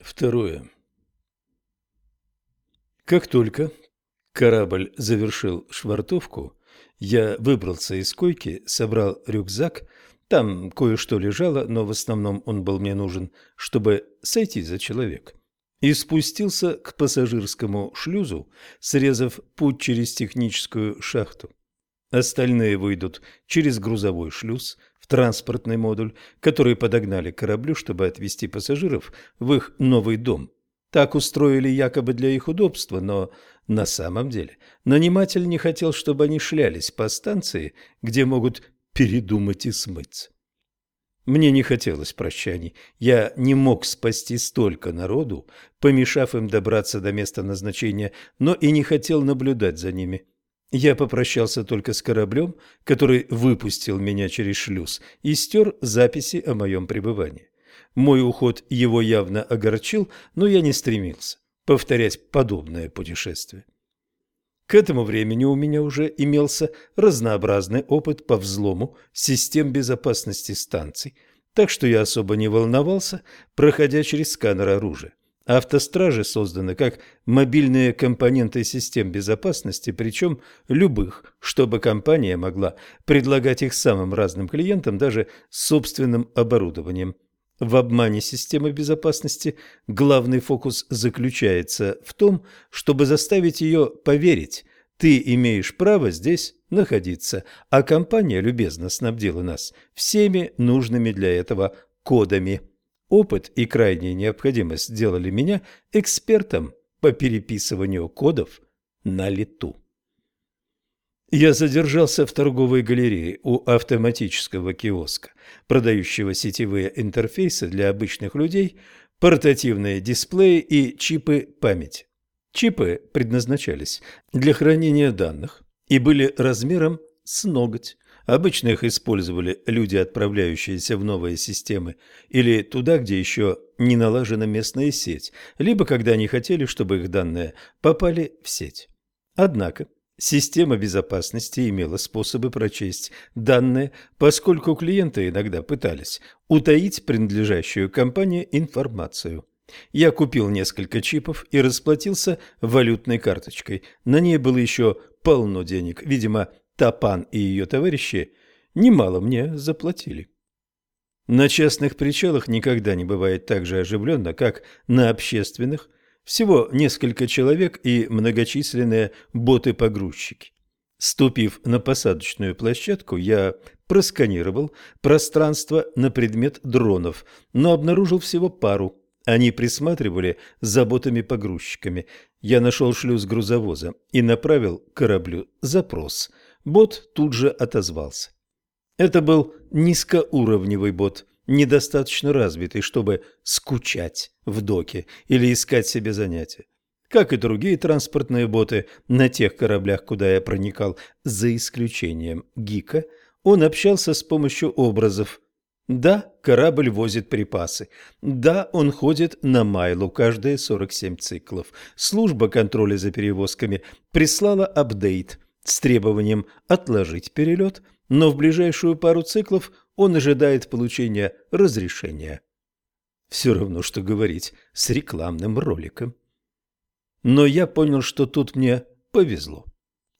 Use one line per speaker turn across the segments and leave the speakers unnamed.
Второе. Как только корабль завершил швартовку, я выбрался из койки, собрал рюкзак, там кое-что лежало, но в основном он был мне нужен, чтобы сойти за человека, и спустился к пассажирскому шлюзу, срезав путь через техническую шахту. Остальные выйдут через грузовой шлюз транспортный модуль, который подогнали к кораблю, чтобы отвезти пассажиров в их новый дом. Так устроили якобы для их удобства, но на самом деле наниматель не хотел, чтобы они шлялись по станции, где могут передумать и смыться. Мне не хотелось прощаний. Я не мог спасти столько народу, помешав им добраться до места назначения, но и не хотел наблюдать за ними. Я попрощался только с кораблем, который выпустил меня через шлюз, и стер записи о моем пребывании. Мой уход его явно огорчил, но я не стремился повторять подобное путешествие. К этому времени у меня уже имелся разнообразный опыт по взлому систем безопасности станций, так что я особо не волновался, проходя через сканер оружия. Автостражи созданы как мобильные компоненты систем безопасности, причем любых, чтобы компания могла предлагать их самым разным клиентам даже собственным оборудованием. В обмане системы безопасности главный фокус заключается в том, чтобы заставить ее поверить, ты имеешь право здесь находиться, а компания любезно снабдила нас всеми нужными для этого кодами. Опыт и крайняя необходимость сделали меня экспертом по переписыванию кодов на лету. Я задержался в торговой галерее у автоматического киоска, продающего сетевые интерфейсы для обычных людей, портативные дисплеи и чипы памяти. Чипы предназначались для хранения данных и были размером с ноготь. Обычно их использовали люди, отправляющиеся в новые системы, или туда, где еще не налажена местная сеть, либо когда они хотели, чтобы их данные попали в сеть. Однако Система безопасности имела способы прочесть данные, поскольку клиенты иногда пытались утаить принадлежащую компании информацию. Я купил несколько чипов и расплатился валютной карточкой. На ней было еще полно денег. Видимо, Тапан и ее товарищи немало мне заплатили. На частных причалах никогда не бывает так же оживленно, как на общественных, всего несколько человек и многочисленные боты-погрузчики. Ступив на посадочную площадку, я просканировал пространство на предмет дронов, но обнаружил всего пару. Они присматривали за ботами-погрузчиками. Я нашел шлюз грузовоза и направил кораблю запрос. Бот тут же отозвался. Это был низкоуровневый бот – недостаточно развитый, чтобы скучать в доке или искать себе занятия. Как и другие транспортные боты на тех кораблях, куда я проникал, за исключением Гика, он общался с помощью образов. Да, корабль возит припасы. Да, он ходит на майлу каждые 47 циклов. Служба контроля за перевозками прислала апдейт с требованием отложить перелет, но в ближайшую пару циклов он ожидает получения разрешения. Все равно, что говорить с рекламным роликом. Но я понял, что тут мне повезло.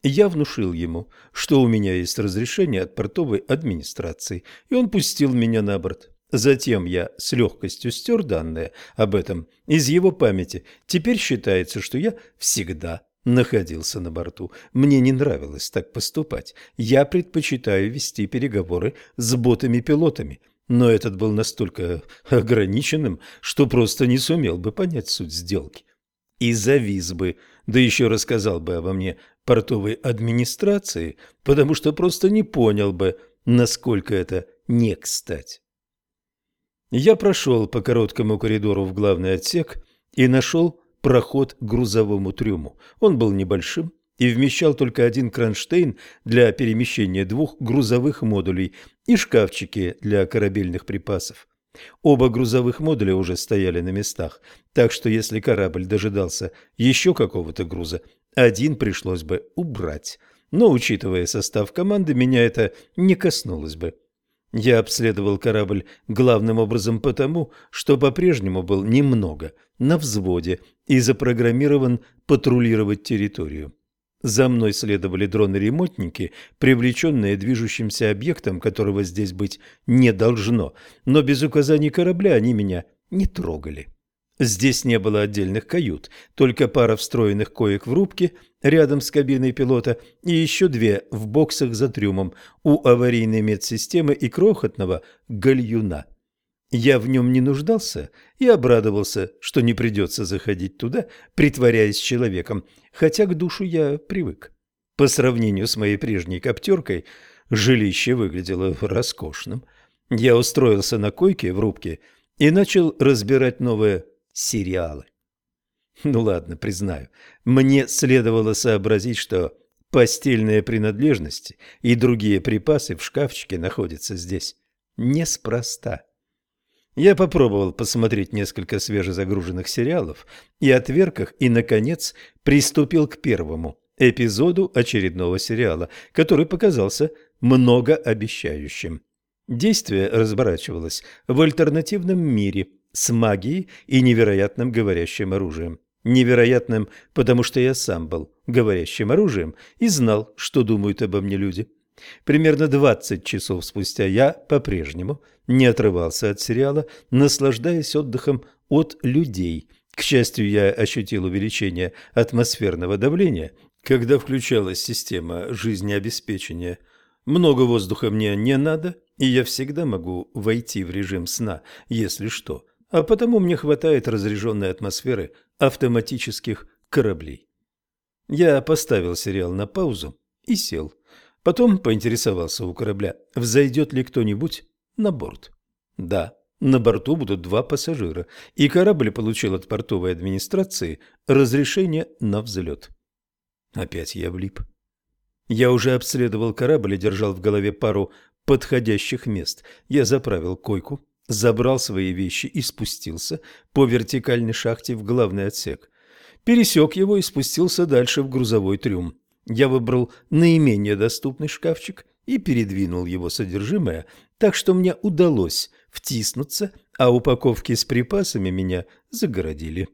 Я внушил ему, что у меня есть разрешение от портовой администрации, и он пустил меня на борт. Затем я с легкостью стер данные об этом из его памяти. Теперь считается, что я всегда находился на борту. Мне не нравилось так поступать. Я предпочитаю вести переговоры с ботами-пилотами. Но этот был настолько ограниченным, что просто не сумел бы понять суть сделки. И завис бы, да еще рассказал бы обо мне портовой администрации, потому что просто не понял бы, насколько это не кстати. Я прошел по короткому коридору в главный отсек и нашел проход к грузовому трюму. Он был небольшим и вмещал только один кронштейн для перемещения двух грузовых модулей и шкафчики для корабельных припасов. Оба грузовых модуля уже стояли на местах, так что если корабль дожидался еще какого-то груза, один пришлось бы убрать. Но, учитывая состав команды, меня это не коснулось бы. Я обследовал корабль главным образом потому, что по-прежнему был немного на взводе и запрограммирован патрулировать территорию. За мной следовали дроны-ремонтники, привлеченные движущимся объектом, которого здесь быть не должно, но без указаний корабля они меня не трогали. Здесь не было отдельных кают, только пара встроенных коек в рубке рядом с кабиной пилота и еще две в боксах за трюмом у аварийной медсистемы и крохотного гальюна. Я в нем не нуждался и обрадовался, что не придется заходить туда, притворяясь человеком, хотя к душу я привык. По сравнению с моей прежней коптеркой, жилище выглядело роскошным. Я устроился на койке в рубке и начал разбирать новое сериалы. Ну ладно, признаю, мне следовало сообразить, что постельные принадлежности и другие припасы в шкафчике находятся здесь неспроста. Я попробовал посмотреть несколько свежезагруженных сериалов и отверках, и, наконец, приступил к первому эпизоду очередного сериала, который показался многообещающим. Действие разворачивалось в альтернативном мире, с магией и невероятным говорящим оружием. Невероятным, потому что я сам был говорящим оружием и знал, что думают обо мне люди. Примерно 20 часов спустя я по-прежнему не отрывался от сериала, наслаждаясь отдыхом от людей. К счастью, я ощутил увеличение атмосферного давления, когда включалась система жизнеобеспечения. Много воздуха мне не надо, и я всегда могу войти в режим сна, если что а потому мне хватает разряженной атмосферы автоматических кораблей. Я поставил сериал на паузу и сел. Потом поинтересовался у корабля, взойдет ли кто-нибудь на борт. Да, на борту будут два пассажира, и корабль получил от портовой администрации разрешение на взлет. Опять я влип. Я уже обследовал корабль и держал в голове пару подходящих мест. Я заправил койку, забрал свои вещи и спустился по вертикальной шахте в главный отсек. Пересек его и спустился дальше в грузовой трюм. Я выбрал наименее доступный шкафчик и передвинул его содержимое, так что мне удалось втиснуться, а упаковки с припасами меня загородили.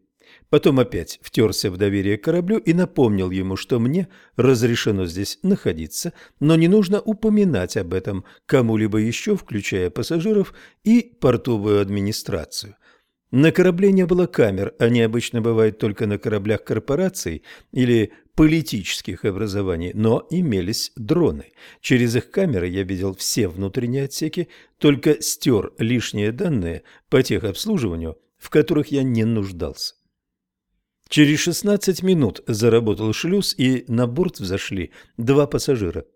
Потом опять втерся в доверие к кораблю и напомнил ему, что мне разрешено здесь находиться, но не нужно упоминать об этом кому-либо еще, включая пассажиров и портовую администрацию. На корабле не было камер, они обычно бывают только на кораблях корпораций или политических образований, но имелись дроны. Через их камеры я видел все внутренние отсеки, только стер лишние данные по техобслуживанию, в которых я не нуждался. Через 16 минут заработал шлюз, и на борт взошли два пассажира.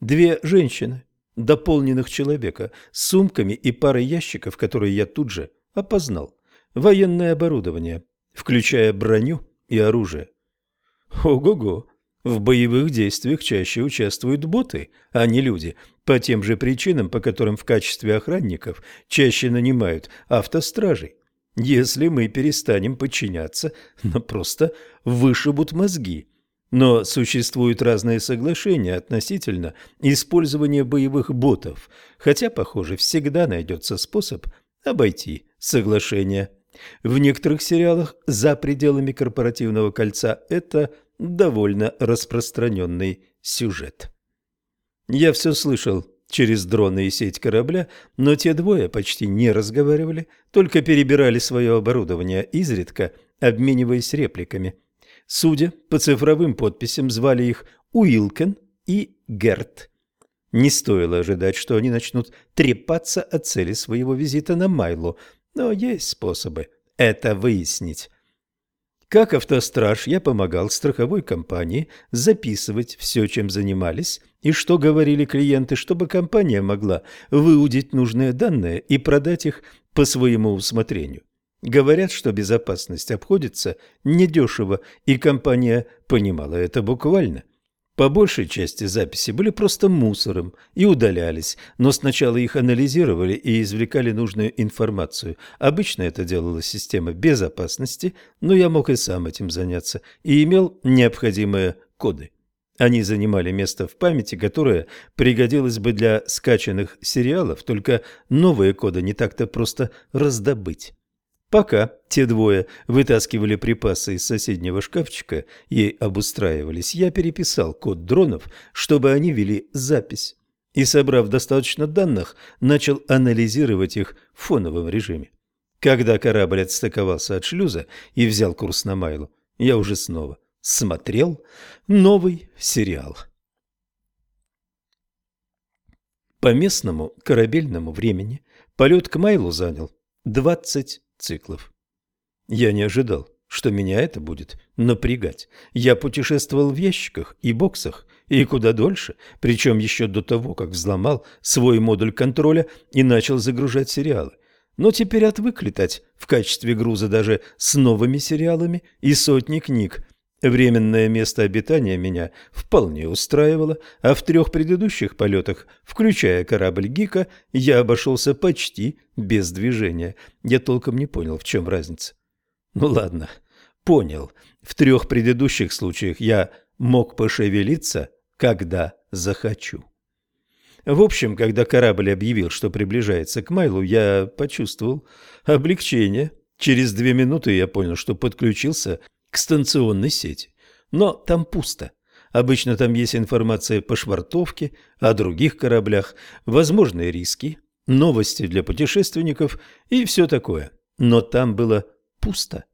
Две женщины, дополненных человека, с сумками и парой ящиков, которые я тут же опознал. Военное оборудование, включая броню и оружие. Ого-го! В боевых действиях чаще участвуют боты, а не люди, по тем же причинам, по которым в качестве охранников чаще нанимают автостражей. Если мы перестанем подчиняться, нам просто вышибут мозги. Но существуют разные соглашения относительно использования боевых ботов, хотя, похоже, всегда найдется способ обойти соглашение. В некоторых сериалах за пределами корпоративного кольца это довольно распространенный сюжет. Я все слышал через дроны и сеть корабля, но те двое почти не разговаривали, только перебирали свое оборудование, изредка обмениваясь репликами. Судя по цифровым подписям, звали их Уилкен и Герт. Не стоило ожидать, что они начнут трепаться о цели своего визита на Майло, но есть способы это выяснить. Как автостраж я помогал страховой компании записывать все, чем занимались, и что говорили клиенты, чтобы компания могла выудить нужные данные и продать их по своему усмотрению. Говорят, что безопасность обходится недешево, и компания понимала это буквально – по большей части записи были просто мусором и удалялись, но сначала их анализировали и извлекали нужную информацию. Обычно это делала система безопасности, но я мог и сам этим заняться и имел необходимые коды. Они занимали место в памяти, которое пригодилось бы для скачанных сериалов, только новые коды не так-то просто раздобыть. Пока те двое вытаскивали припасы из соседнего шкафчика и обустраивались, я переписал код дронов, чтобы они вели запись. И, собрав достаточно данных, начал анализировать их в фоновом режиме. Когда корабль отстыковался от шлюза и взял курс на Майлу, я уже снова смотрел новый сериал. По местному корабельному времени полет к Майлу занял 20 циклов. Я не ожидал, что меня это будет напрягать. Я путешествовал в ящиках и боксах, и куда дольше, причем еще до того, как взломал свой модуль контроля и начал загружать сериалы. Но теперь отвык летать в качестве груза даже с новыми сериалами и сотни книг, Временное место обитания меня вполне устраивало, а в трех предыдущих полетах, включая корабль Гика, я обошелся почти без движения. Я толком не понял, в чем разница. Ну ладно, понял. В трех предыдущих случаях я мог пошевелиться, когда захочу. В общем, когда корабль объявил, что приближается к Майлу, я почувствовал облегчение. Через две минуты я понял, что подключился к станционной сети. Но там пусто. Обычно там есть информация по швартовке, о других кораблях, возможные риски, новости для путешественников и все такое. Но там было пусто.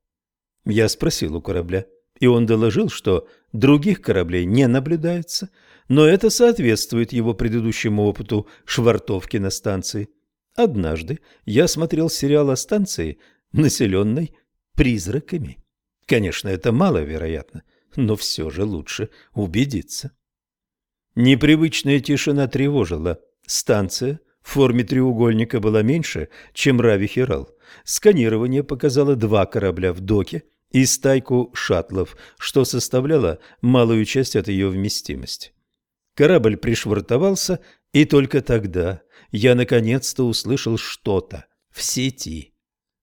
Я спросил у корабля, и он доложил, что других кораблей не наблюдается, но это соответствует его предыдущему опыту швартовки на станции. Однажды я смотрел сериал о станции, населенной призраками. Конечно, это маловероятно, но все же лучше убедиться. Непривычная тишина тревожила. Станция в форме треугольника была меньше, чем Рави-Хирал. Сканирование показало два корабля в доке и стайку шаттлов, что составляло малую часть от ее вместимости. Корабль пришвартовался, и только тогда я наконец-то услышал что-то в сети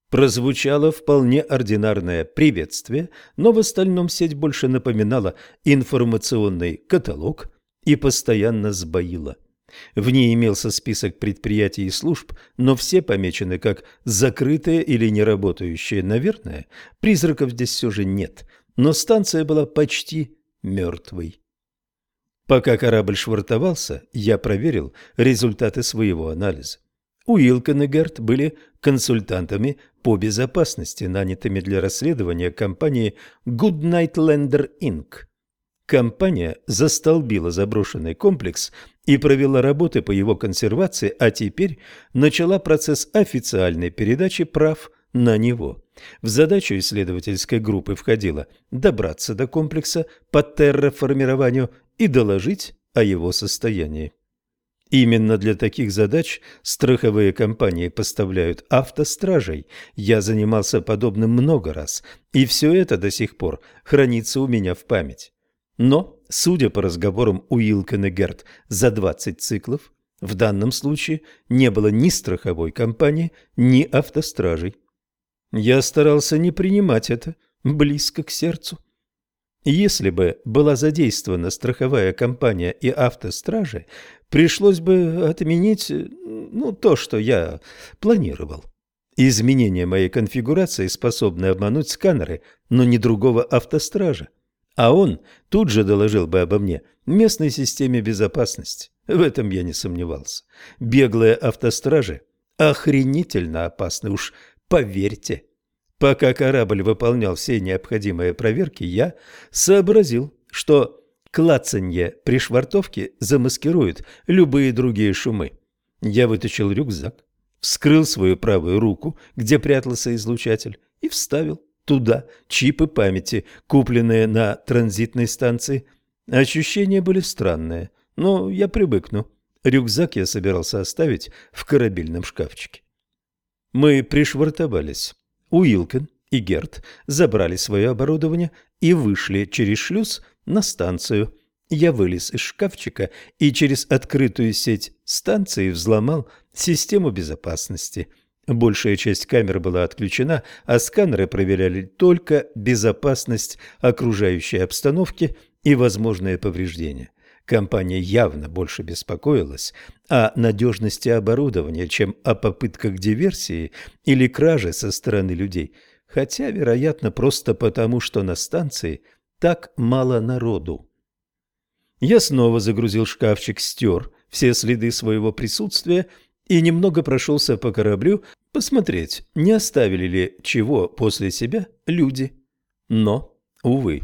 прозвучало вполне ординарное приветствие, но в остальном сеть больше напоминала информационный каталог и постоянно сбоила. В ней имелся список предприятий и служб, но все помечены как закрытые или неработающие. Наверное, призраков здесь все же нет, но станция была почти мертвой. Пока корабль швартовался, я проверил результаты своего анализа. Уилкон и Герт были консультантами по безопасности, нанятыми для расследования компании Goodnight Lander Inc. Компания застолбила заброшенный комплекс и провела работы по его консервации, а теперь начала процесс официальной передачи прав на него. В задачу исследовательской группы входило добраться до комплекса по терраформированию и доложить о его состоянии. Именно для таких задач страховые компании поставляют автостражей. Я занимался подобным много раз, и все это до сих пор хранится у меня в память. Но, судя по разговорам Уилкен и Герт за 20 циклов, в данном случае не было ни страховой компании, ни автостражей. Я старался не принимать это близко к сердцу. Если бы была задействована страховая компания и автостражи, пришлось бы отменить ну, то, что я планировал. Изменение моей конфигурации способны обмануть сканеры, но не другого автостража. А он тут же доложил бы обо мне местной системе безопасности. В этом я не сомневался. Беглые автостражи охренительно опасны, уж поверьте. Пока корабль выполнял все необходимые проверки, я сообразил, что клацанье при швартовке замаскирует любые другие шумы. Я вытащил рюкзак, вскрыл свою правую руку, где прятался излучатель, и вставил туда чипы памяти, купленные на транзитной станции. Ощущения были странные, но я привыкну. Рюкзак я собирался оставить в корабельном шкафчике. Мы пришвартовались. Уилкен и Герт забрали свое оборудование и вышли через шлюз на станцию. Я вылез из шкафчика и через открытую сеть станции взломал систему безопасности. Большая часть камер была отключена, а сканеры проверяли только безопасность окружающей обстановки и возможные повреждения. Компания явно больше беспокоилась о надежности оборудования, чем о попытках диверсии или кражи со стороны людей, хотя, вероятно, просто потому, что на станции так мало народу. Я снова загрузил шкафчик, стер все следы своего присутствия и немного прошелся по кораблю, посмотреть, не оставили ли чего после себя люди. Но, увы,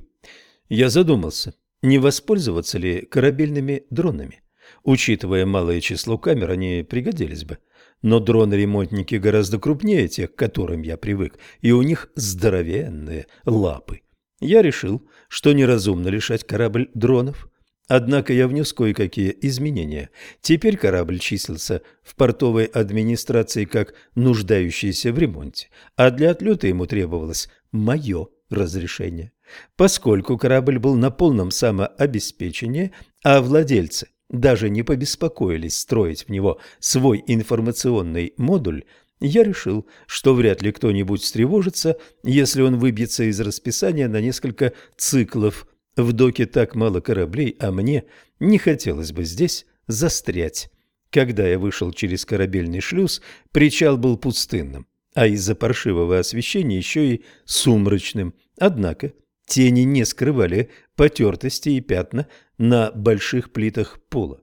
я задумался, не воспользоваться ли корабельными дронами. Учитывая малое число камер, они пригодились бы. Но дроны-ремонтники гораздо крупнее тех, к которым я привык, и у них здоровенные лапы. Я решил, что неразумно лишать корабль дронов. Однако я внес кое-какие изменения. Теперь корабль числился в портовой администрации как нуждающийся в ремонте, а для отлета ему требовалось мое разрешение. Поскольку корабль был на полном самообеспечении, а владельцы даже не побеспокоились строить в него свой информационный модуль, я решил, что вряд ли кто-нибудь встревожится, если он выбьется из расписания на несколько циклов в доке так мало кораблей, а мне не хотелось бы здесь застрять. Когда я вышел через корабельный шлюз, причал был пустынным, а из-за паршивого освещения еще и сумрачным. Однако тени не скрывали потертости и пятна на больших плитах пола.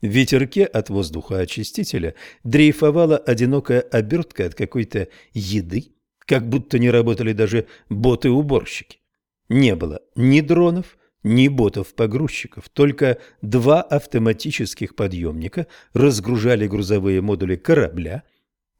В ветерке от воздухоочистителя дрейфовала одинокая обертка от какой-то еды, как будто не работали даже боты-уборщики. Не было ни дронов, ни ботов-погрузчиков, только два автоматических подъемника разгружали грузовые модули корабля,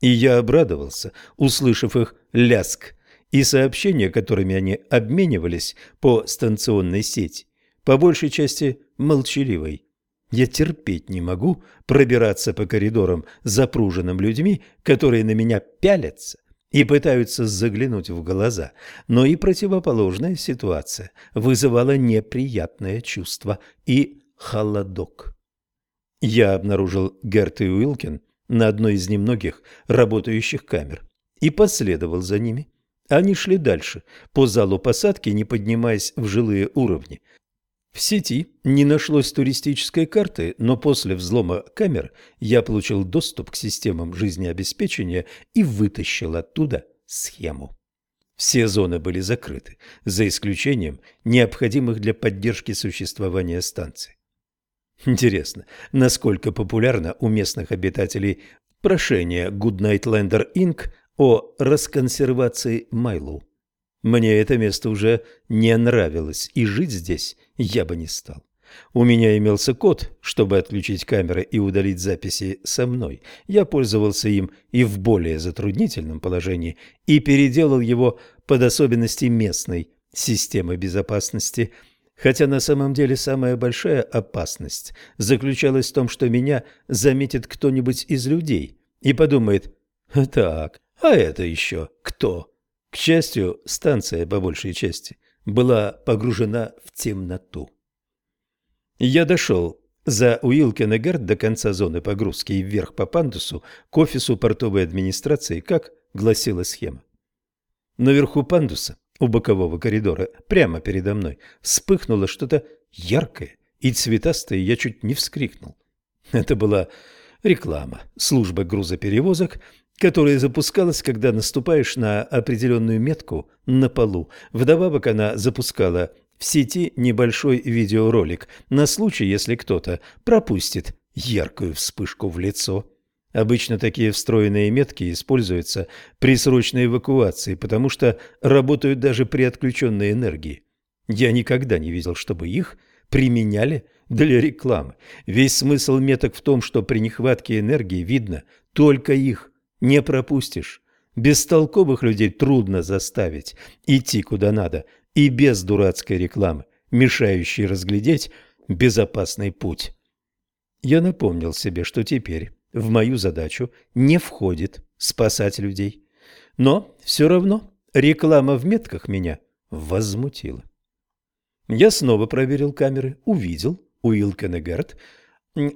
и я обрадовался, услышав их ляск и сообщения, которыми они обменивались по станционной сети, по большей части молчаливой. Я терпеть не могу пробираться по коридорам, запруженным людьми, которые на меня пялятся и пытаются заглянуть в глаза, но и противоположная ситуация вызывала неприятное чувство и холодок. Я обнаружил Герт и Уилкин на одной из немногих работающих камер и последовал за ними. Они шли дальше, по залу посадки, не поднимаясь в жилые уровни, в сети не нашлось туристической карты, но после взлома камер я получил доступ к системам жизнеобеспечения и вытащил оттуда схему. Все зоны были закрыты, за исключением необходимых для поддержки существования станций. Интересно, насколько популярно у местных обитателей прошение Goodnight Lander Inc. о расконсервации Майлу. Мне это место уже не нравилось, и жить здесь я бы не стал. У меня имелся код, чтобы отключить камеры и удалить записи со мной. Я пользовался им и в более затруднительном положении, и переделал его под особенности местной системы безопасности. Хотя на самом деле самая большая опасность заключалась в том, что меня заметит кто-нибудь из людей и подумает «Так, а это еще кто?» К счастью, станция, по большей части, была погружена в темноту. Я дошел за Уилкенегард до конца зоны погрузки и вверх по пандусу к офису портовой администрации, как гласила схема. Наверху пандуса, у бокового коридора, прямо передо мной, вспыхнуло что-то яркое и цветастое, я чуть не вскрикнул. Это была реклама службы грузоперевозок, которая запускалась, когда наступаешь на определенную метку на полу. Вдобавок она запускала в сети небольшой видеоролик на случай, если кто-то пропустит яркую вспышку в лицо. Обычно такие встроенные метки используются при срочной эвакуации, потому что работают даже при отключенной энергии. Я никогда не видел, чтобы их применяли для рекламы. Весь смысл меток в том, что при нехватке энергии видно только их не пропустишь. Бестолковых людей трудно заставить идти куда надо, и без дурацкой рекламы, мешающей разглядеть безопасный путь. Я напомнил себе, что теперь в мою задачу не входит спасать людей. Но все равно реклама в метках меня возмутила. Я снова проверил камеры, увидел Уилкенегард,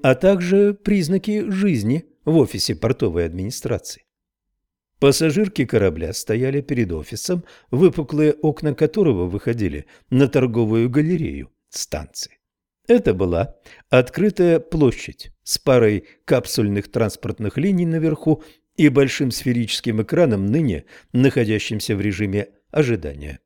а также признаки жизни в офисе портовой администрации. Пассажирки корабля стояли перед офисом, выпуклые окна которого выходили на торговую галерею станции. Это была открытая площадь с парой капсульных транспортных линий наверху и большим сферическим экраном, ныне находящимся в режиме ожидания.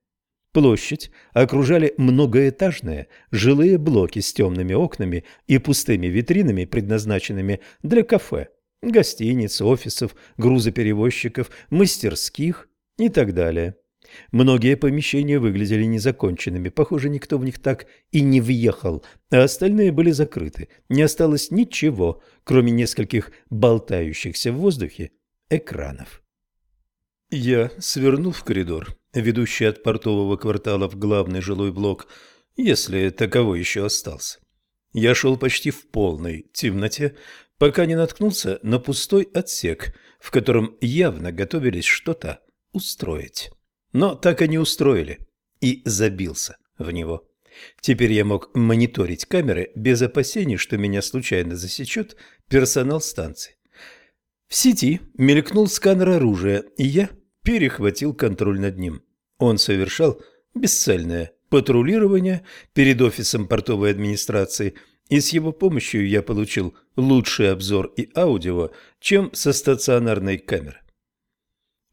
Площадь окружали многоэтажные жилые блоки с темными окнами и пустыми витринами, предназначенными для кафе, гостиниц, офисов, грузоперевозчиков, мастерских и так далее. Многие помещения выглядели незаконченными, похоже, никто в них так и не въехал, а остальные были закрыты. Не осталось ничего, кроме нескольких болтающихся в воздухе экранов. Я свернул в коридор, ведущий от портового квартала в главный жилой блок, если таковой еще остался. Я шел почти в полной темноте, пока не наткнулся на пустой отсек, в котором явно готовились что-то устроить но так и не устроили, и забился в него. Теперь я мог мониторить камеры без опасений, что меня случайно засечет персонал станции. В сети мелькнул сканер оружия, и я перехватил контроль над ним. Он совершал бесцельное патрулирование перед офисом портовой администрации, и с его помощью я получил лучший обзор и аудио, чем со стационарной камеры.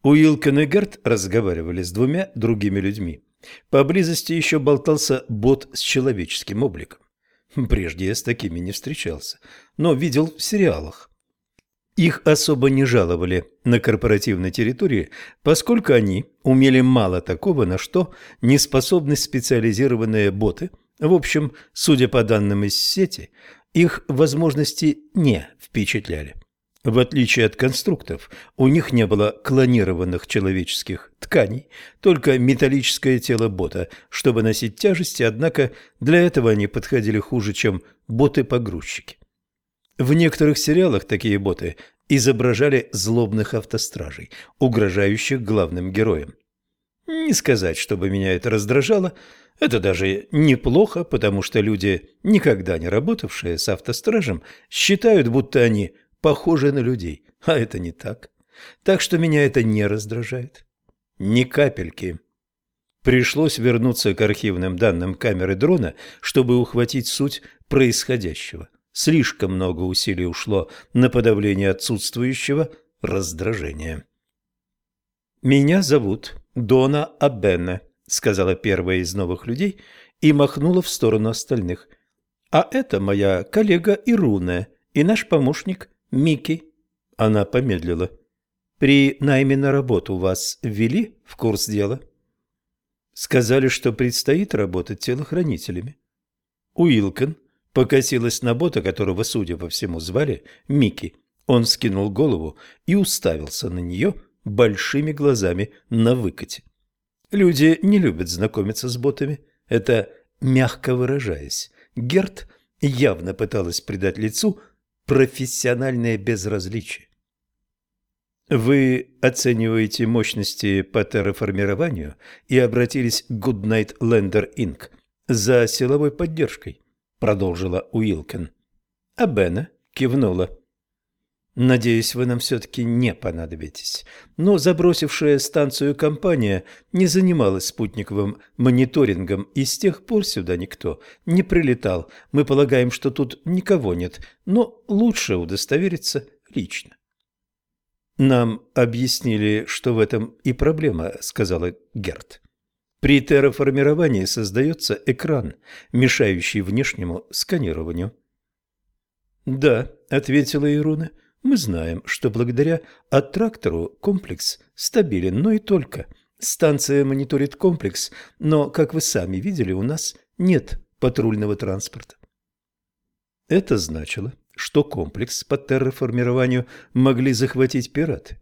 Уилкен и Герт разговаривали с двумя другими людьми. Поблизости еще болтался бот с человеческим обликом. Прежде я с такими не встречался, но видел в сериалах. Их особо не жаловали на корпоративной территории, поскольку они умели мало такого, на что не способны специализированные боты. В общем, судя по данным из сети, их возможности не впечатляли. В отличие от конструктов, у них не было клонированных человеческих тканей, только металлическое тело бота, чтобы носить тяжести, однако для этого они подходили хуже, чем боты-погрузчики. В некоторых сериалах такие боты изображали злобных автостражей, угрожающих главным героям. Не сказать, чтобы меня это раздражало, это даже неплохо, потому что люди, никогда не работавшие с автостражем, считают, будто они похожи на людей, а это не так. Так что меня это не раздражает. Ни капельки. Пришлось вернуться к архивным данным камеры дрона, чтобы ухватить суть происходящего. Слишком много усилий ушло на подавление отсутствующего раздражения. «Меня зовут Дона Абене», — сказала первая из новых людей и махнула в сторону остальных. «А это моя коллега Ируне и наш помощник Микки. Она помедлила. При найме на работу вас ввели в курс дела? Сказали, что предстоит работать телохранителями. Уилкен покосилась на бота, которого, судя по всему, звали Микки. Он скинул голову и уставился на нее большими глазами на выкате. Люди не любят знакомиться с ботами. Это мягко выражаясь. Герт явно пыталась придать лицу профессиональное безразличие. Вы оцениваете мощности по терраформированию и обратились к Goodnight Lander Inc. за силовой поддержкой, продолжила Уилкен. А Бена кивнула. Надеюсь, вы нам все-таки не понадобитесь. Но забросившая станцию компания не занималась спутниковым мониторингом, и с тех пор сюда никто не прилетал. Мы полагаем, что тут никого нет, но лучше удостовериться лично. «Нам объяснили, что в этом и проблема», — сказала Герт. «При терраформировании создается экран, мешающий внешнему сканированию». «Да», — ответила Ируна, — мы знаем, что благодаря аттрактору комплекс стабилен, но и только. Станция мониторит комплекс, но, как вы сами видели, у нас нет патрульного транспорта. Это значило, что комплекс по терраформированию могли захватить пираты.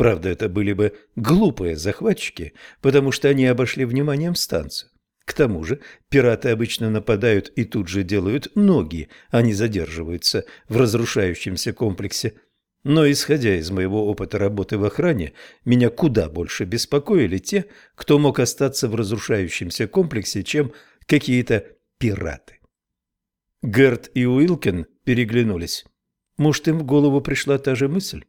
Правда, это были бы глупые захватчики, потому что они обошли вниманием станцию. К тому же пираты обычно нападают и тут же делают ноги, они задерживаются в разрушающемся комплексе. Но, исходя из моего опыта работы в охране, меня куда больше беспокоили те, кто мог остаться в разрушающемся комплексе, чем какие-то пираты. Герт и Уилкен переглянулись. Может, им в голову пришла та же мысль?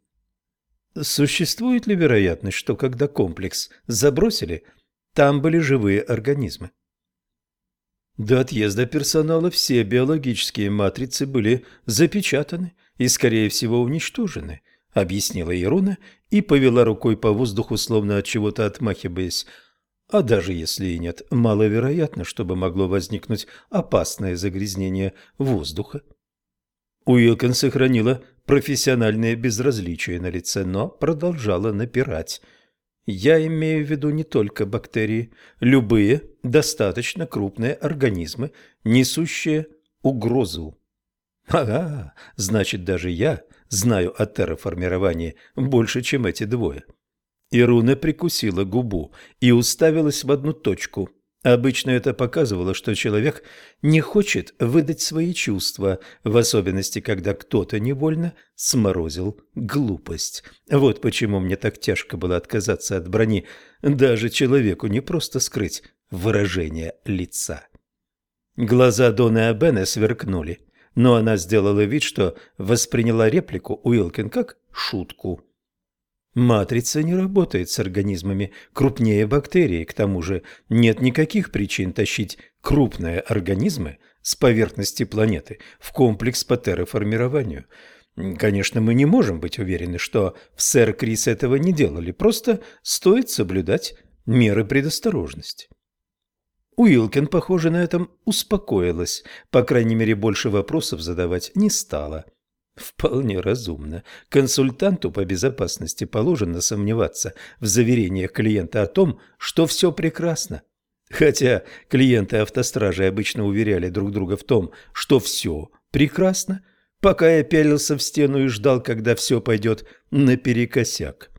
Существует ли вероятность, что когда комплекс забросили, там были живые организмы? До отъезда персонала все биологические матрицы были запечатаны и, скорее всего, уничтожены, объяснила Ируна и повела рукой по воздуху, словно от чего-то отмахиваясь. А даже если и нет, маловероятно, чтобы могло возникнуть опасное загрязнение воздуха. Уилкин сохранила профессиональное безразличие на лице, но продолжала напирать. Я имею в виду не только бактерии, любые достаточно крупные организмы, несущие угрозу. Ага, значит, даже я знаю о терраформировании больше, чем эти двое. Ируна прикусила губу и уставилась в одну точку – Обычно это показывало, что человек не хочет выдать свои чувства, в особенности, когда кто-то невольно сморозил глупость. Вот почему мне так тяжко было отказаться от брони, даже человеку не просто скрыть выражение лица. Глаза Доны Абене сверкнули, но она сделала вид, что восприняла реплику Уилкин как шутку. Матрица не работает с организмами крупнее бактерий, к тому же нет никаких причин тащить крупные организмы с поверхности планеты в комплекс по терраформированию. Конечно, мы не можем быть уверены, что в сэр Крис этого не делали, просто стоит соблюдать меры предосторожности. Уилкин, похоже, на этом успокоилась, по крайней мере, больше вопросов задавать не стала. Вполне разумно. Консультанту по безопасности положено сомневаться в заверениях клиента о том, что все прекрасно. Хотя клиенты автостражи обычно уверяли друг друга в том, что все прекрасно, пока я пялился в стену и ждал, когда все пойдет наперекосяк.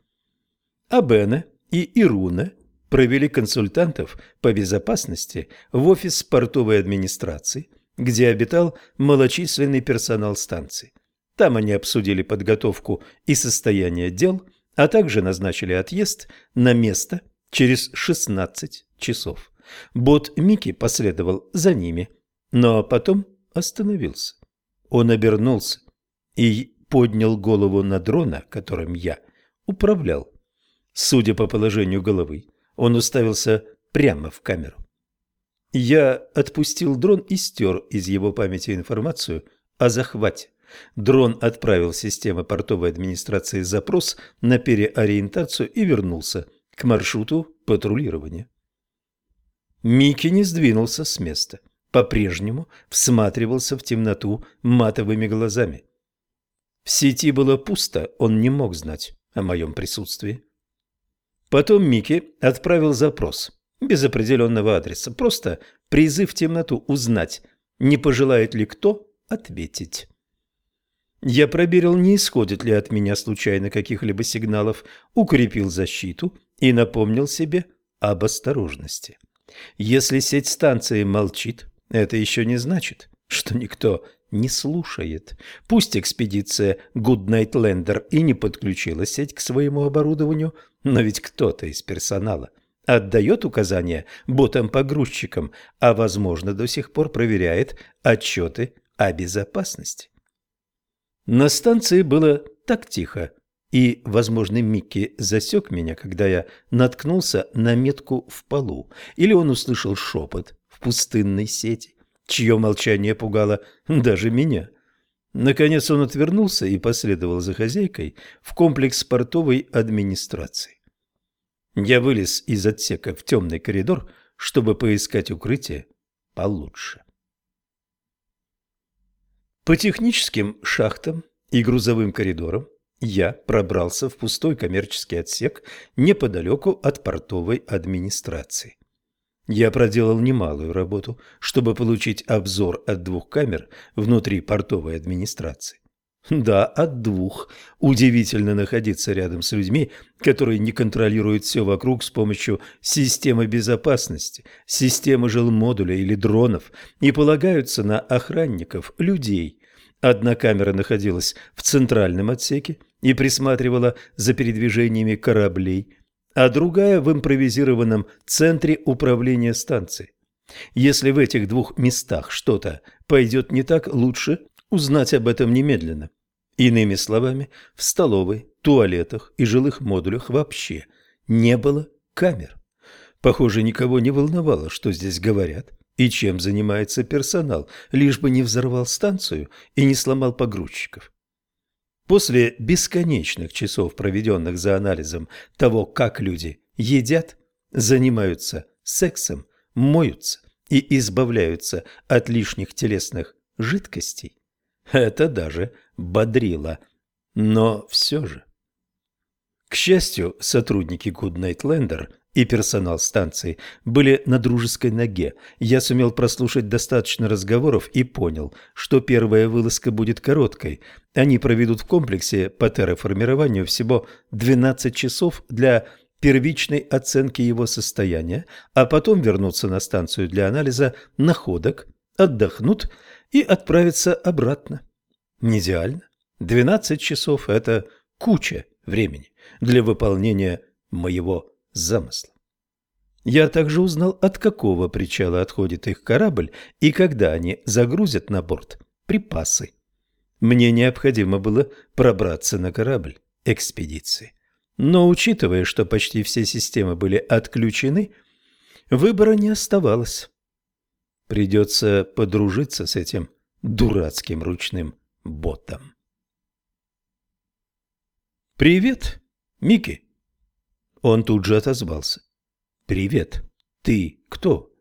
А Бена и Ируна провели консультантов по безопасности в офис портовой администрации, где обитал малочисленный персонал станции. Там они обсудили подготовку и состояние дел, а также назначили отъезд на место через 16 часов. Бот Мики последовал за ними, но потом остановился. Он обернулся и поднял голову на дрона, которым я управлял. Судя по положению головы, он уставился прямо в камеру. Я отпустил дрон и стер из его памяти информацию о захвате. Дрон отправил в систему портовой администрации запрос на переориентацию и вернулся к маршруту патрулирования. Микки не сдвинулся с места, по-прежнему всматривался в темноту матовыми глазами. В сети было пусто, он не мог знать о моем присутствии. Потом Микки отправил запрос, без определенного адреса, просто призыв в темноту узнать, не пожелает ли кто ответить. Я проверил, не исходит ли от меня случайно каких-либо сигналов, укрепил защиту и напомнил себе об осторожности. Если сеть станции молчит, это еще не значит, что никто не слушает. Пусть экспедиция Goodnight и не подключила сеть к своему оборудованию, но ведь кто-то из персонала отдает указания ботам-погрузчикам, а, возможно, до сих пор проверяет отчеты о безопасности. На станции было так тихо, и, возможно, Микки засек меня, когда я наткнулся на метку в полу, или он услышал шепот в пустынной сети, чье молчание пугало даже меня. Наконец он отвернулся и последовал за хозяйкой в комплекс портовой администрации. Я вылез из отсека в темный коридор, чтобы поискать укрытие получше. По техническим шахтам и грузовым коридорам я пробрался в пустой коммерческий отсек неподалеку от портовой администрации. Я проделал немалую работу, чтобы получить обзор от двух камер внутри портовой администрации. Да, от двух. Удивительно находиться рядом с людьми, которые не контролируют все вокруг с помощью системы безопасности, системы жилмодуля или дронов и полагаются на охранников, людей. Одна камера находилась в центральном отсеке и присматривала за передвижениями кораблей, а другая в импровизированном центре управления станцией. Если в этих двух местах что-то пойдет не так, лучше узнать об этом немедленно. Иными словами, в столовой, туалетах и жилых модулях вообще не было камер. Похоже, никого не волновало, что здесь говорят и чем занимается персонал, лишь бы не взорвал станцию и не сломал погрузчиков. После бесконечных часов, проведенных за анализом того, как люди едят, занимаются сексом, моются и избавляются от лишних телесных жидкостей, это даже бодрило. Но все же. К счастью, сотрудники Goodnight Lander и персонал станции были на дружеской ноге. Я сумел прослушать достаточно разговоров и понял, что первая вылазка будет короткой. Они проведут в комплексе по терраформированию всего 12 часов для первичной оценки его состояния, а потом вернутся на станцию для анализа находок, отдохнут и отправятся обратно. Не идеально. 12 часов – это куча времени для выполнения моего замысла. Я также узнал, от какого причала отходит их корабль и когда они загрузят на борт припасы. Мне необходимо было пробраться на корабль экспедиции. Но учитывая, что почти все системы были отключены, выбора не оставалось. Придется подружиться с этим дурацким ручным ботом. «Привет, Микки!» Он тут же отозвался. «Привет. Ты кто?»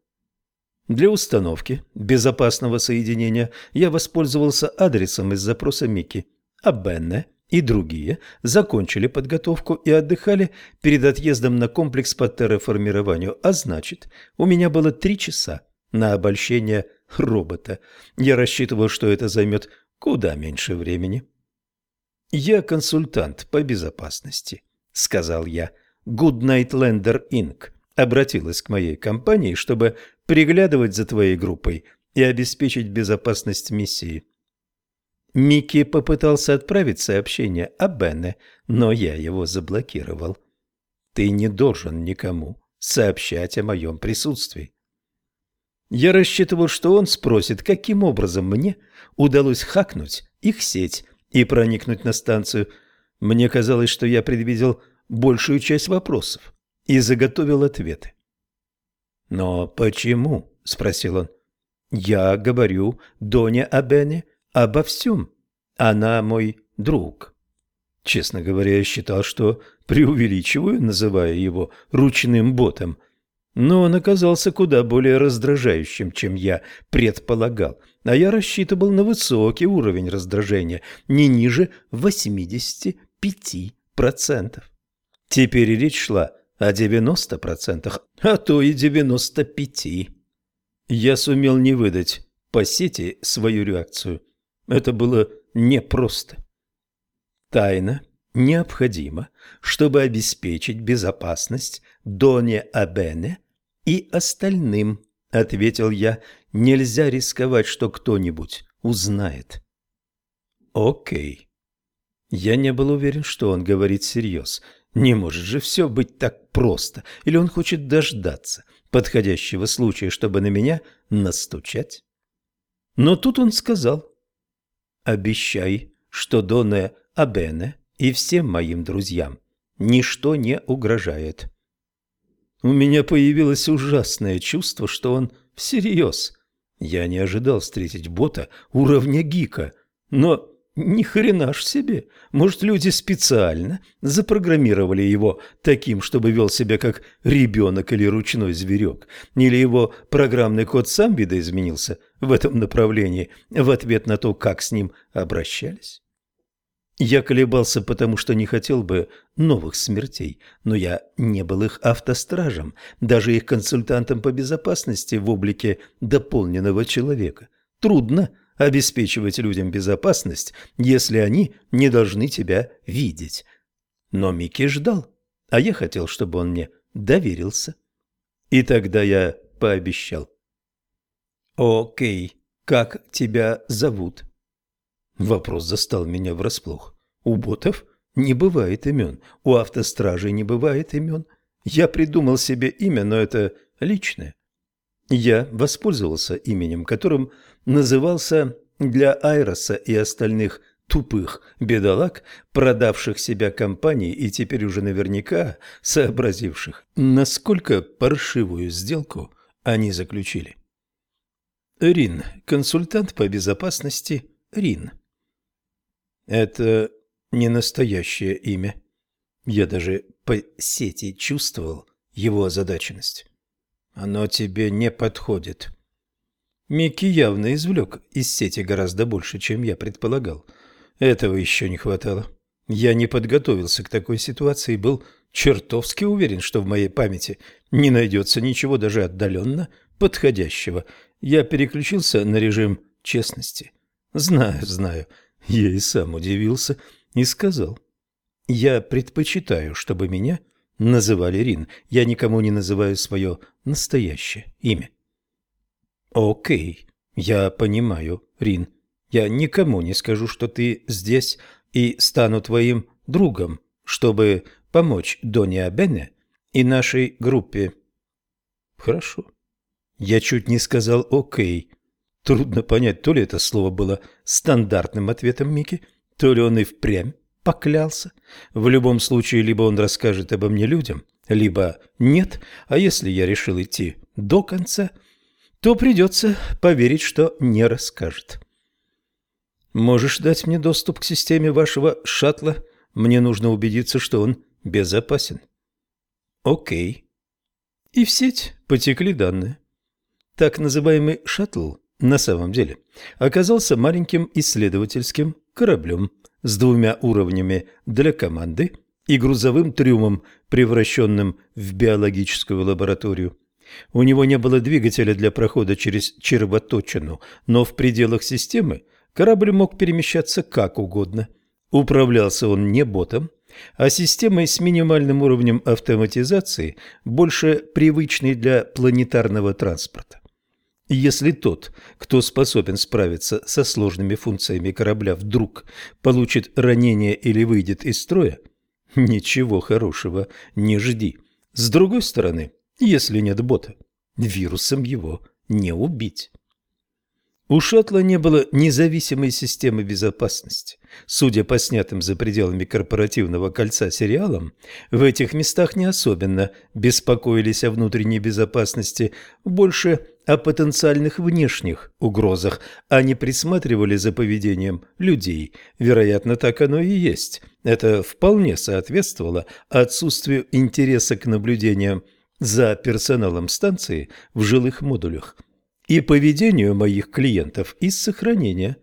Для установки безопасного соединения я воспользовался адресом из запроса Микки, а Бенне и другие закончили подготовку и отдыхали перед отъездом на комплекс по терраформированию, а значит, у меня было три часа на обольщение робота. Я рассчитывал, что это займет куда меньше времени. «Я консультант по безопасности», — сказал я. «Goodnight Lander Inc. обратилась к моей компании, чтобы приглядывать за твоей группой и обеспечить безопасность миссии». Микки попытался отправить сообщение о Бене, но я его заблокировал. «Ты не должен никому сообщать о моем присутствии». Я рассчитывал, что он спросит, каким образом мне удалось хакнуть их сеть и проникнуть на станцию. Мне казалось, что я предвидел большую часть вопросов и заготовил ответы. «Но почему?» – спросил он. «Я говорю Доне Абене обо всем. Она мой друг». Честно говоря, я считал, что преувеличиваю, называя его ручным ботом – но он оказался куда более раздражающим, чем я предполагал, а я рассчитывал на высокий уровень раздражения, не ниже 85%. Теперь речь шла о 90%, а то и 95%. Я сумел не выдать по сети свою реакцию. Это было непросто. Тайна необходима, чтобы обеспечить безопасность Доне Абене и остальным, — ответил я, — нельзя рисковать, что кто-нибудь узнает. Окей. Я не был уверен, что он говорит всерьез. Не может же все быть так просто. Или он хочет дождаться подходящего случая, чтобы на меня настучать? Но тут он сказал. «Обещай, что Доне Абене и всем моим друзьям ничто не угрожает». У меня появилось ужасное чувство, что он всерьез. Я не ожидал встретить бота уровня гика, но ни хрена ж себе. Может, люди специально запрограммировали его таким, чтобы вел себя как ребенок или ручной зверек, или его программный код сам видоизменился в этом направлении в ответ на то, как с ним обращались. Я колебался, потому что не хотел бы новых смертей, но я не был их автостражем, даже их консультантом по безопасности в облике дополненного человека. Трудно обеспечивать людям безопасность, если они не должны тебя видеть. Но Микки ждал, а я хотел, чтобы он мне доверился. И тогда я пообещал. «Окей, как тебя зовут?» Вопрос застал меня врасплох. У ботов не бывает имен, у автостражей не бывает имен. Я придумал себе имя, но это личное. Я воспользовался именем, которым назывался для Айроса и остальных тупых бедолаг, продавших себя компании и теперь уже наверняка сообразивших, насколько паршивую сделку они заключили. Рин, консультант по безопасности Рин. Это не настоящее имя. Я даже по сети чувствовал его озадаченность. Оно тебе не подходит. Микки явно извлек из сети гораздо больше, чем я предполагал. Этого еще не хватало. Я не подготовился к такой ситуации и был чертовски уверен, что в моей памяти не найдется ничего даже отдаленно подходящего. Я переключился на режим честности. Знаю, знаю. Я и сам удивился и сказал. Я предпочитаю, чтобы меня называли Рин. Я никому не называю свое настоящее имя. Окей, я понимаю, Рин. Я никому не скажу, что ты здесь, и стану твоим другом, чтобы помочь Доне Абене и нашей группе. Хорошо. Я чуть не сказал «окей». Трудно понять, то ли это слово было стандартным ответом Мики, то ли он и впрямь поклялся. В любом случае, либо он расскажет обо мне людям, либо нет, а если я решил идти до конца, то придется поверить, что не расскажет. Можешь дать мне доступ к системе вашего шаттла? Мне нужно убедиться, что он безопасен. Окей. И в сеть потекли данные. Так называемый шаттл на самом деле оказался маленьким исследовательским кораблем с двумя уровнями для команды и грузовым трюмом, превращенным в биологическую лабораторию. У него не было двигателя для прохода через червоточину, но в пределах системы корабль мог перемещаться как угодно. Управлялся он не ботом, а системой с минимальным уровнем автоматизации, больше привычной для планетарного транспорта. Если тот, кто способен справиться со сложными функциями корабля, вдруг получит ранение или выйдет из строя, ничего хорошего не жди. С другой стороны, если нет бота, вирусом его не убить. У шаттла не было независимой системы безопасности. Судя по снятым за пределами корпоративного кольца сериалам, в этих местах не особенно беспокоились о внутренней безопасности, больше о потенциальных внешних угрозах, а не присматривали за поведением людей. Вероятно, так оно и есть. Это вполне соответствовало отсутствию интереса к наблюдениям за персоналом станции в жилых модулях – и поведению моих клиентов из сохранения,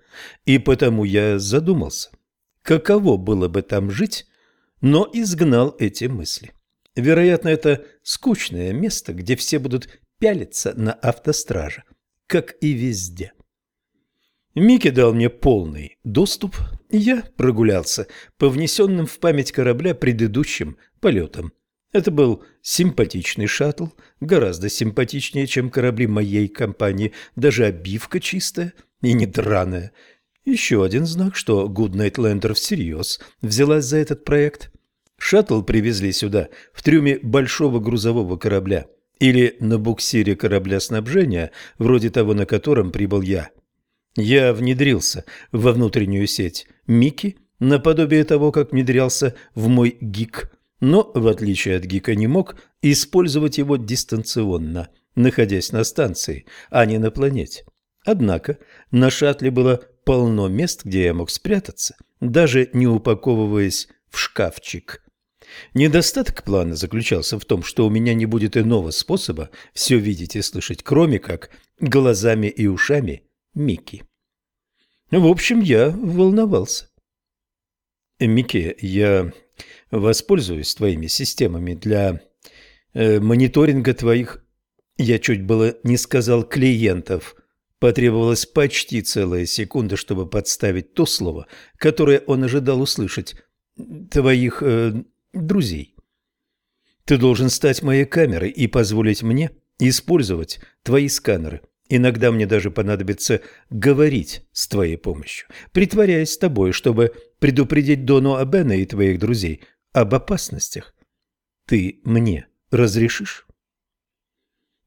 и потому я задумался, каково было бы там жить, но изгнал эти мысли. Вероятно, это скучное место, где все будут пялиться на автостраже, как и везде. Микки дал мне полный доступ, и я прогулялся по внесенным в память корабля предыдущим полетам. Это был симпатичный шаттл, гораздо симпатичнее, чем корабли моей компании, даже обивка чистая и не драная. Еще один знак, что Goodnight Lander всерьез взялась за этот проект. Шаттл привезли сюда в трюме большого грузового корабля или на буксире корабля снабжения, вроде того, на котором прибыл я. Я внедрился во внутреннюю сеть Мики, наподобие того, как внедрялся в мой ГИК – но, в отличие от Гика, не мог использовать его дистанционно, находясь на станции, а не на планете. Однако на шаттле было полно мест, где я мог спрятаться, даже не упаковываясь в шкафчик. Недостаток плана заключался в том, что у меня не будет иного способа все видеть и слышать, кроме как глазами и ушами Микки. В общем, я волновался. «Микки, я воспользуюсь твоими системами для э, мониторинга твоих, я чуть было не сказал клиентов. Потребовалась почти целая секунда, чтобы подставить то слово, которое он ожидал услышать. Твоих э, друзей. Ты должен стать моей камерой и позволить мне использовать твои сканеры. Иногда мне даже понадобится говорить с твоей помощью, притворяясь с тобой, чтобы предупредить Дону Абена и твоих друзей об опасностях. Ты мне разрешишь?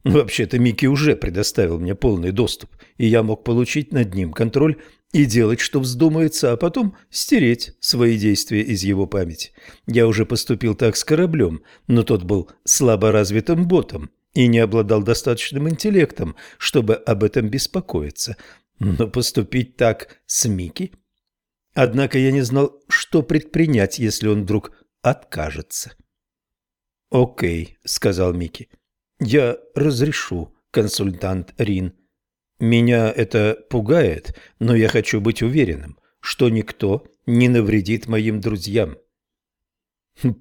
Вообще-то Микки уже предоставил мне полный доступ, и я мог получить над ним контроль и делать, что вздумается, а потом стереть свои действия из его памяти. Я уже поступил так с кораблем, но тот был слабо развитым ботом и не обладал достаточным интеллектом, чтобы об этом беспокоиться. Но поступить так с Микки? Однако я не знал, что предпринять, если он вдруг откажется. «Окей», — сказал Микки. «Я разрешу, консультант Рин. Меня это пугает, но я хочу быть уверенным, что никто не навредит моим друзьям».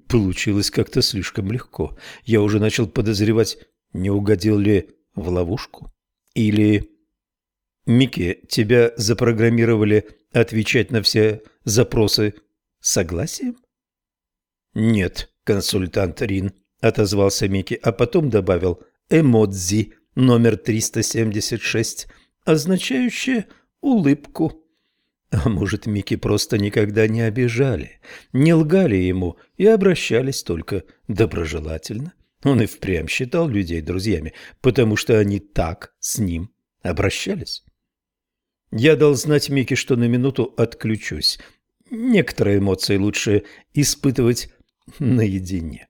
Получилось как-то слишком легко. Я уже начал подозревать, не угодил ли в ловушку. Или... Микки, тебя запрограммировали отвечать на все запросы согласием? Нет, консультант Рин отозвался Микки, а потом добавил эмодзи номер 376, означающее улыбку. А может, Микки просто никогда не обижали, не лгали ему и обращались только доброжелательно. Он и впрямь считал людей друзьями, потому что они так с ним обращались. Я дал знать Микки, что на минуту отключусь. Некоторые эмоции лучше испытывать наедине.